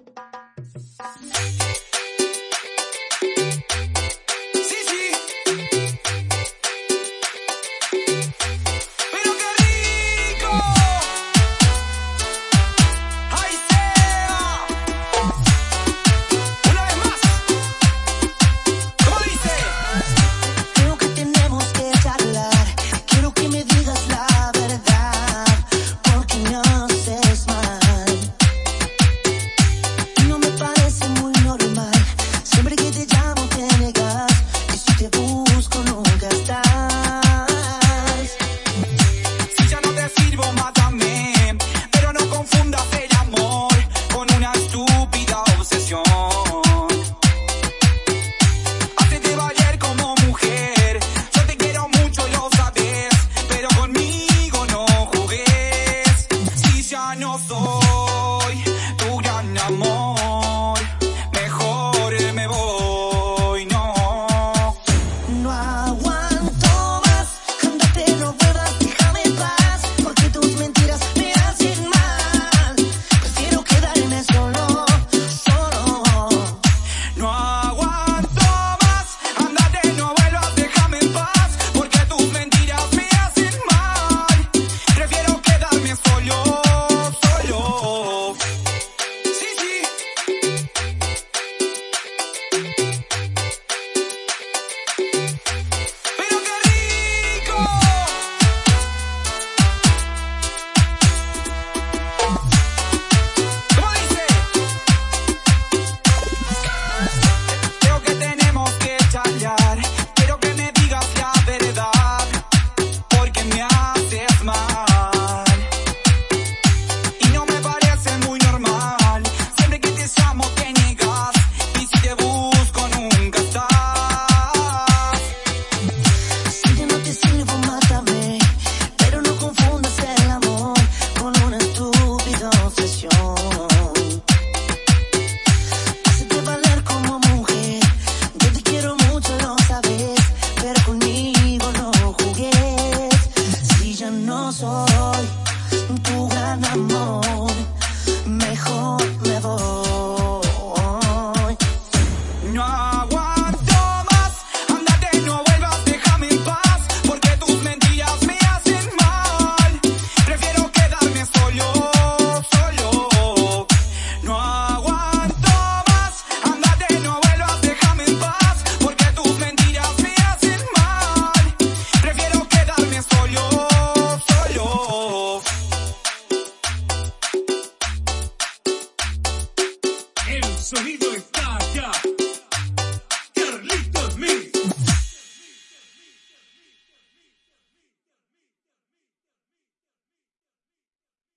Bye. soy tu gran amor. sonido está acá.